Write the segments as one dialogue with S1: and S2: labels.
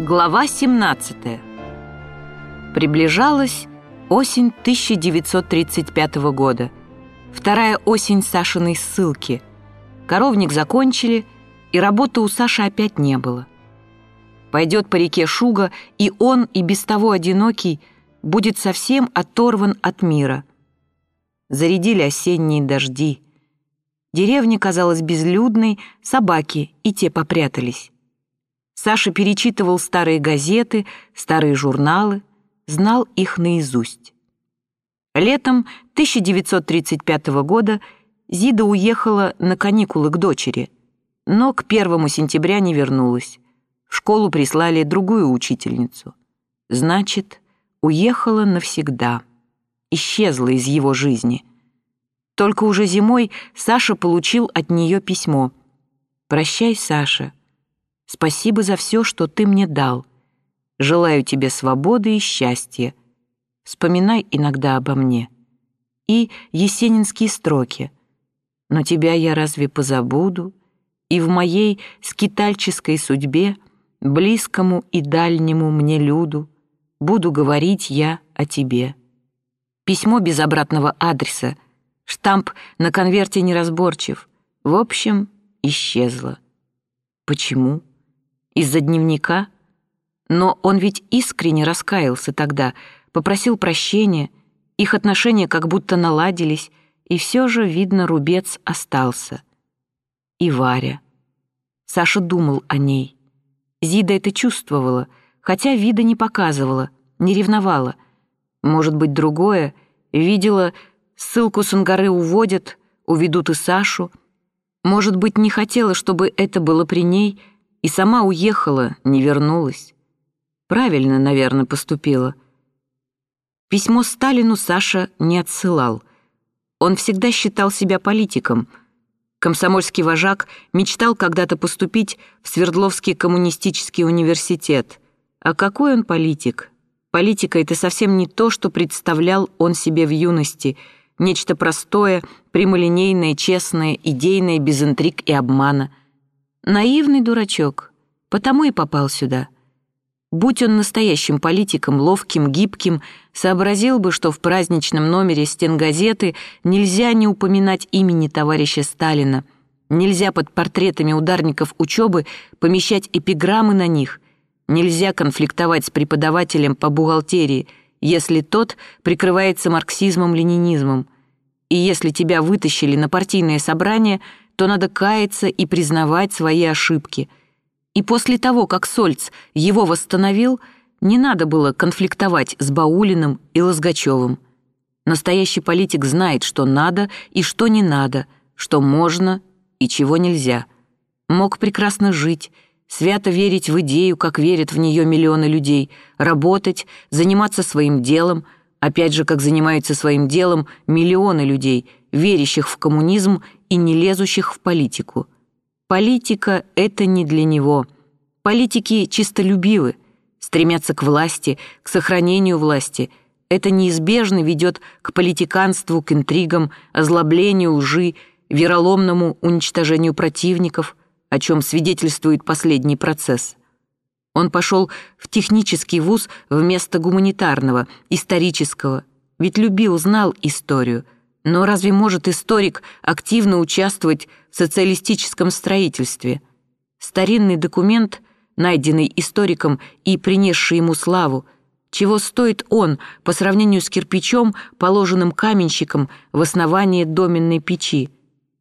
S1: Глава 17. Приближалась осень 1935 года. Вторая осень Сашиной ссылки. Коровник закончили, и работы у Саши опять не было. Пойдет по реке Шуга, и он, и без того одинокий, будет совсем оторван от мира. Зарядили осенние дожди. Деревня казалась безлюдной, собаки и те попрятались. Саша перечитывал старые газеты, старые журналы, знал их наизусть. Летом 1935 года Зида уехала на каникулы к дочери, но к первому сентября не вернулась. В школу прислали другую учительницу. Значит, уехала навсегда, исчезла из его жизни. Только уже зимой Саша получил от нее письмо. «Прощай, Саша, Спасибо за все, что ты мне дал. Желаю тебе свободы и счастья. Вспоминай иногда обо мне. И есенинские строки. Но тебя я разве позабуду? И в моей скитальческой судьбе, близкому и дальнему мне люду, буду говорить я о тебе. Письмо без обратного адреса, штамп на конверте неразборчив. В общем, исчезло. Почему? Из-за дневника? Но он ведь искренне раскаялся тогда, попросил прощения, их отношения как будто наладились, и все же, видно, рубец остался. И Варя. Саша думал о ней. Зида это чувствовала, хотя вида не показывала, не ревновала. Может быть, другое, видела, ссылку с Ангары уводят, уведут и Сашу. Может быть, не хотела, чтобы это было при ней, и сама уехала, не вернулась. Правильно, наверное, поступила. Письмо Сталину Саша не отсылал. Он всегда считал себя политиком. Комсомольский вожак мечтал когда-то поступить в Свердловский коммунистический университет. А какой он политик? Политика — это совсем не то, что представлял он себе в юности. Нечто простое, прямолинейное, честное, идейное, без интриг и обмана — Наивный дурачок, потому и попал сюда. Будь он настоящим политиком, ловким, гибким, сообразил бы, что в праздничном номере стенгазеты нельзя не упоминать имени товарища Сталина, нельзя под портретами ударников учебы помещать эпиграммы на них, нельзя конфликтовать с преподавателем по бухгалтерии, если тот прикрывается марксизмом-ленинизмом. И если тебя вытащили на партийное собрание – то надо каяться и признавать свои ошибки. И после того, как Сольц его восстановил, не надо было конфликтовать с Баулиным и Лозгачевым. Настоящий политик знает, что надо и что не надо, что можно и чего нельзя. Мог прекрасно жить, свято верить в идею, как верят в нее миллионы людей, работать, заниматься своим делом, опять же, как занимаются своим делом миллионы людей, верящих в коммунизм и не лезущих в политику. Политика — это не для него. Политики чистолюбивы, стремятся к власти, к сохранению власти. Это неизбежно ведет к политиканству, к интригам, озлоблению, лжи, вероломному уничтожению противников, о чем свидетельствует последний процесс. Он пошел в технический вуз вместо гуманитарного, исторического, ведь любил, знал историю — но разве может историк активно участвовать в социалистическом строительстве? Старинный документ, найденный историком и принесший ему славу, чего стоит он по сравнению с кирпичом, положенным каменщиком в основании доменной печи?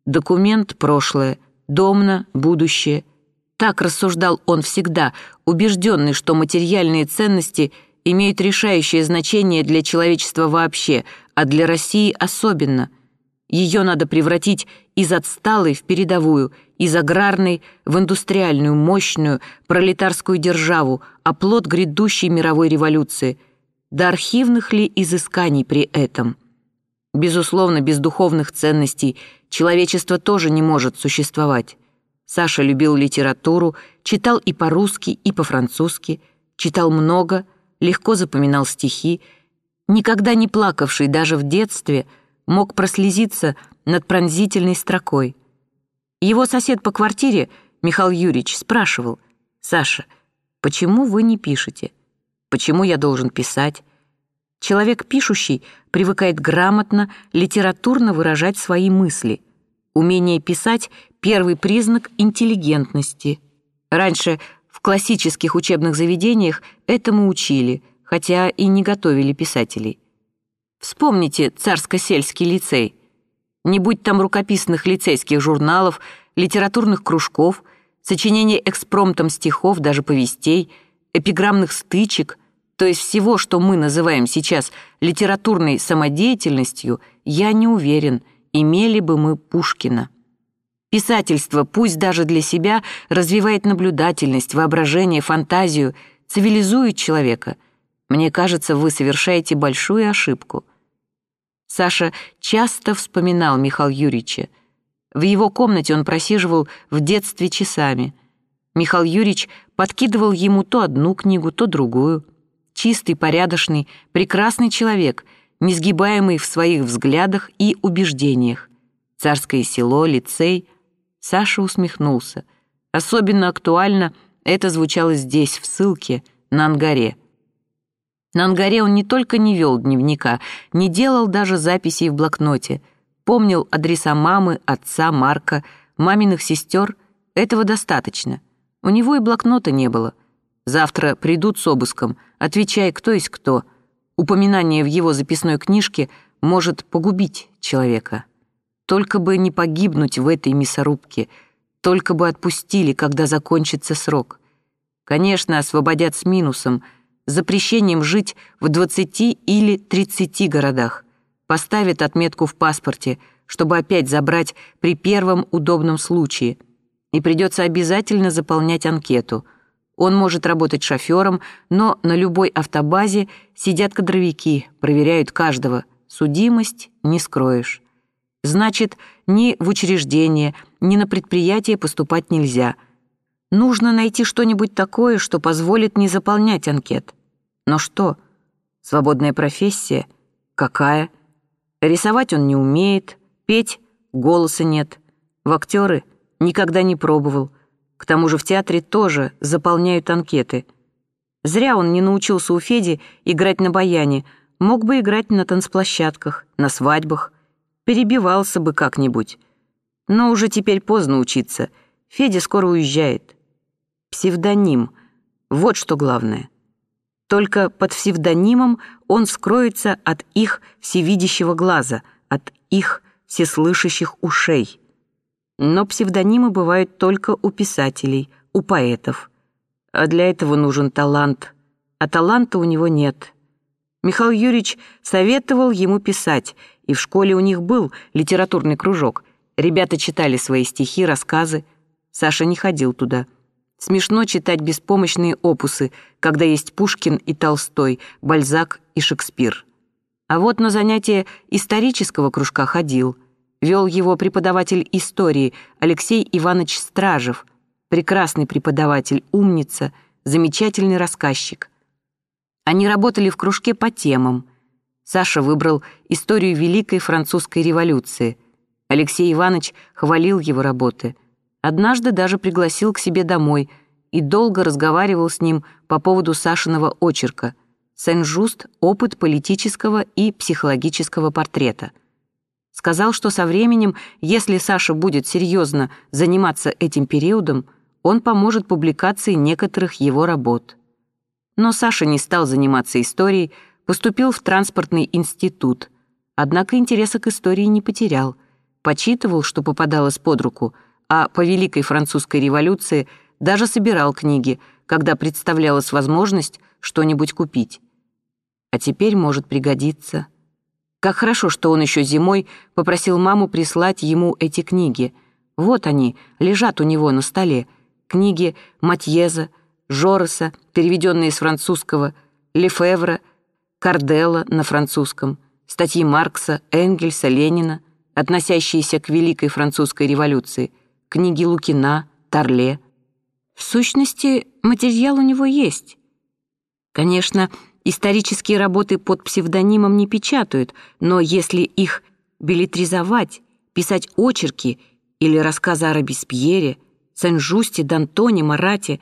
S1: Документ — прошлое, домна — будущее. Так рассуждал он всегда, убежденный, что материальные ценности — имеют решающее значение для человечества вообще, а для России особенно. Ее надо превратить из отсталой в передовую, из аграрной в индустриальную, мощную, пролетарскую державу, оплот грядущей мировой революции. До архивных ли изысканий при этом? Безусловно, без духовных ценностей человечество тоже не может существовать. Саша любил литературу, читал и по-русски, и по-французски, читал много – легко запоминал стихи, никогда не плакавший даже в детстве, мог прослезиться над пронзительной строкой. Его сосед по квартире, Михаил Юрьевич, спрашивал, «Саша, Почему вы не пишете? Почему я должен писать? Человек пишущий привыкает грамотно, литературно выражать свои мысли. Умение писать — первый признак интеллигентности. Раньше в классических учебных заведениях этому учили, хотя и не готовили писателей. Вспомните царско-сельский лицей. Не будь там рукописных лицейских журналов, литературных кружков, сочинения экспромтом стихов, даже повестей, эпиграммных стычек, то есть всего, что мы называем сейчас литературной самодеятельностью, я не уверен, имели бы мы Пушкина. Писательство, пусть даже для себя, развивает наблюдательность, воображение, фантазию, цивилизует человека. Мне кажется, вы совершаете большую ошибку. Саша часто вспоминал Михаила Юрьевича. В его комнате он просиживал в детстве часами. Михаил Юрьевич подкидывал ему то одну книгу, то другую. Чистый, порядочный, прекрасный человек, несгибаемый в своих взглядах и убеждениях. Царское село, лицей — Саша усмехнулся. Особенно актуально это звучало здесь, в ссылке, на Ангаре. На Ангаре он не только не вел дневника, не делал даже записей в блокноте, помнил адреса мамы, отца, Марка, маминых сестер. Этого достаточно. У него и блокнота не было. Завтра придут с обыском, отвечай, кто есть кто. Упоминание в его записной книжке может погубить человека. Только бы не погибнуть в этой мясорубке, только бы отпустили, когда закончится срок. Конечно, освободят с минусом, запрещением жить в 20 или 30 городах. Поставят отметку в паспорте, чтобы опять забрать при первом удобном случае. И придется обязательно заполнять анкету. Он может работать шофером, но на любой автобазе сидят кадровики, проверяют каждого. Судимость не скроешь. Значит, ни в учреждение, ни на предприятие поступать нельзя. Нужно найти что-нибудь такое, что позволит не заполнять анкет. Но что? Свободная профессия? Какая? Рисовать он не умеет, петь голоса нет. В актеры никогда не пробовал. К тому же в театре тоже заполняют анкеты. Зря он не научился у Феди играть на баяне, мог бы играть на танцплощадках, на свадьбах перебивался бы как-нибудь. Но уже теперь поздно учиться. Федя скоро уезжает. Псевдоним. Вот что главное. Только под псевдонимом он скроется от их всевидящего глаза, от их всеслышащих ушей. Но псевдонимы бывают только у писателей, у поэтов. А для этого нужен талант. А таланта у него нет. Михаил Юрьевич советовал ему писать, и в школе у них был литературный кружок. Ребята читали свои стихи, рассказы. Саша не ходил туда. Смешно читать беспомощные опусы, когда есть Пушкин и Толстой, Бальзак и Шекспир. А вот на занятия исторического кружка ходил. Вел его преподаватель истории Алексей Иванович Стражев. Прекрасный преподаватель, умница, замечательный рассказчик. Они работали в кружке по темам. Саша выбрал историю Великой Французской революции. Алексей Иванович хвалил его работы. Однажды даже пригласил к себе домой и долго разговаривал с ним по поводу Сашиного очерка «Сен-Жуст. Опыт политического и психологического портрета». Сказал, что со временем, если Саша будет серьезно заниматься этим периодом, он поможет публикации некоторых его работ. Но Саша не стал заниматься историей, Поступил в транспортный институт, однако интереса к истории не потерял. Почитывал, что попадалось под руку, а по Великой Французской революции даже собирал книги, когда представлялась возможность что-нибудь купить. А теперь может пригодиться. Как хорошо, что он еще зимой попросил маму прислать ему эти книги. Вот они, лежат у него на столе. Книги Матьеза, Жореса, переведенные с французского, Лефевра — Карделла на французском, статьи Маркса, Энгельса, Ленина, относящиеся к Великой Французской революции, книги Лукина, Тарле. В сущности, материал у него есть. Конечно, исторические работы под псевдонимом не печатают, но если их билетризовать, писать очерки или рассказы о Робеспьере, Сен-Жусте, Д'Антоне, Марате,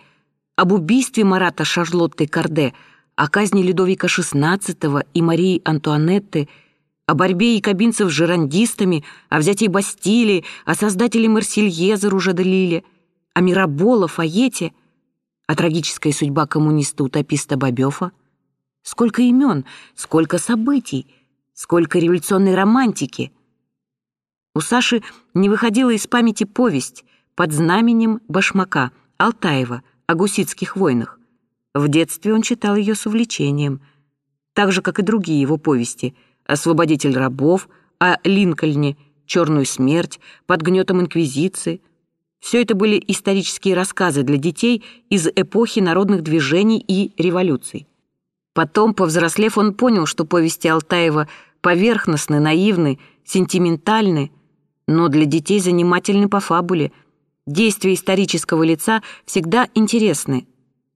S1: об убийстве Марата Шарлотты Карде, о казни Людовика XVI и Марии Антуанетты, о борьбе якобинцев с жерандистами, о взятии Бастилии, о создателе Марсельеза Ружа-де-Лиле, о Мирабо, Фаете, о трагической судьба коммуниста-утописта Бобёфа. Сколько имен, сколько событий, сколько революционной романтики. У Саши не выходила из памяти повесть под знаменем Башмака Алтаева о гуситских войнах. В детстве он читал ее с увлечением, так же, как и другие его повести «Освободитель рабов», о Линкольне, «Черную смерть», «Под гнетом инквизиции». Все это были исторические рассказы для детей из эпохи народных движений и революций. Потом, повзрослев, он понял, что повести Алтаева поверхностны, наивны, сентиментальны, но для детей занимательны по фабуле. Действия исторического лица всегда интересны.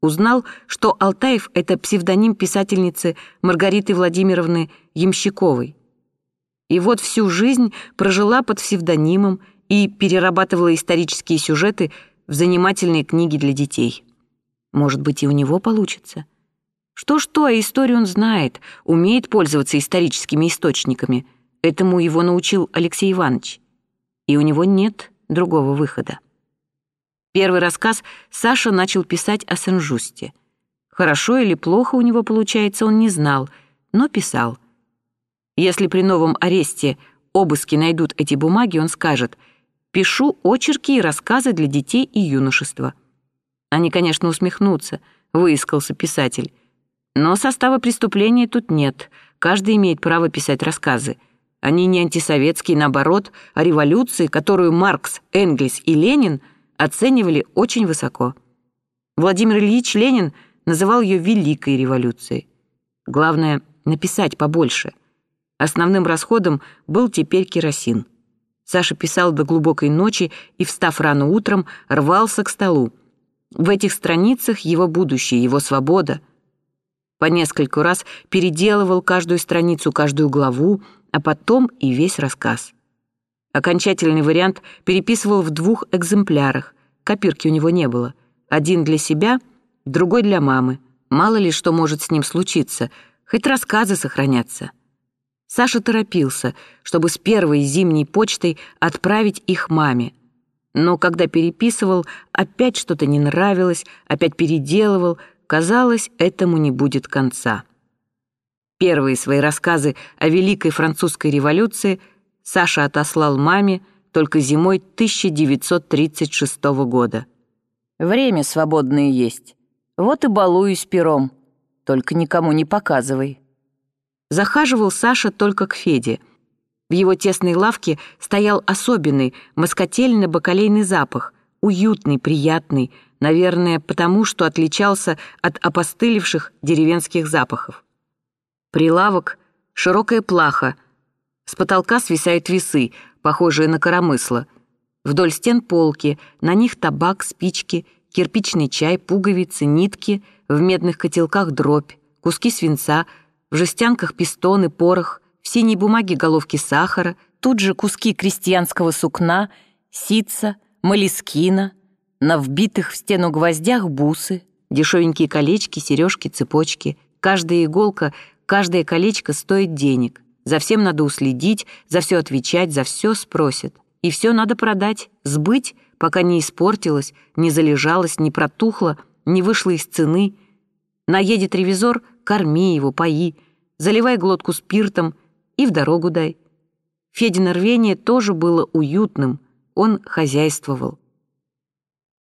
S1: Узнал, что Алтаев — это псевдоним писательницы Маргариты Владимировны Ямщиковой. И вот всю жизнь прожила под псевдонимом и перерабатывала исторические сюжеты в занимательные книги для детей. Может быть, и у него получится. Что-что, а историю он знает, умеет пользоваться историческими источниками. Этому его научил Алексей Иванович. И у него нет другого выхода. Первый рассказ Саша начал писать о Сен-Жусте. Хорошо или плохо у него получается, он не знал, но писал. Если при новом аресте обыски найдут эти бумаги, он скажет «Пишу очерки и рассказы для детей и юношества». Они, конечно, усмехнутся, выискался писатель. Но состава преступления тут нет. Каждый имеет право писать рассказы. Они не антисоветские, наоборот, а революции, которую Маркс, Энгельс и Ленин оценивали очень высоко. Владимир Ильич Ленин называл ее «великой революцией». Главное — написать побольше. Основным расходом был теперь керосин. Саша писал до глубокой ночи и, встав рано утром, рвался к столу. В этих страницах его будущее, его свобода — по нескольку раз переделывал каждую страницу, каждую главу, а потом и весь рассказ. Окончательный вариант переписывал в двух экземплярах, копирки у него не было. Один для себя, другой для мамы. Мало ли что может с ним случиться, хоть рассказы сохранятся. Саша торопился, чтобы с первой зимней почтой отправить их маме. Но когда переписывал, опять что-то не нравилось, опять переделывал — Казалось, этому не будет конца. Первые свои рассказы о Великой Французской революции Саша отослал маме только зимой 1936 года. «Время свободное есть. Вот и балуюсь пером. Только никому не показывай». Захаживал Саша только к Феде. В его тесной лавке стоял особенный москотельно-бакалейный запах, уютный, приятный, наверное, потому что отличался от опостылевших деревенских запахов. Прилавок — широкая плаха, с потолка свисают весы, похожие на коромысло. Вдоль стен полки, на них табак, спички, кирпичный чай, пуговицы, нитки, в медных котелках дробь, куски свинца, в жестянках пистоны, порох, в синей бумаге головки сахара, тут же куски крестьянского сукна, ситца, молескина — на вбитых в стену гвоздях бусы, дешевенькие колечки, сережки, цепочки. Каждая иголка, каждое колечко стоит денег. За всем надо уследить, за все отвечать, за все спросят. И все надо продать, сбыть, пока не испортилось, не залежалось, не протухло, не вышло из цены. Наедет ревизор, корми его, пои, заливай глотку спиртом и в дорогу дай. Федино рвение тоже было уютным, он хозяйствовал.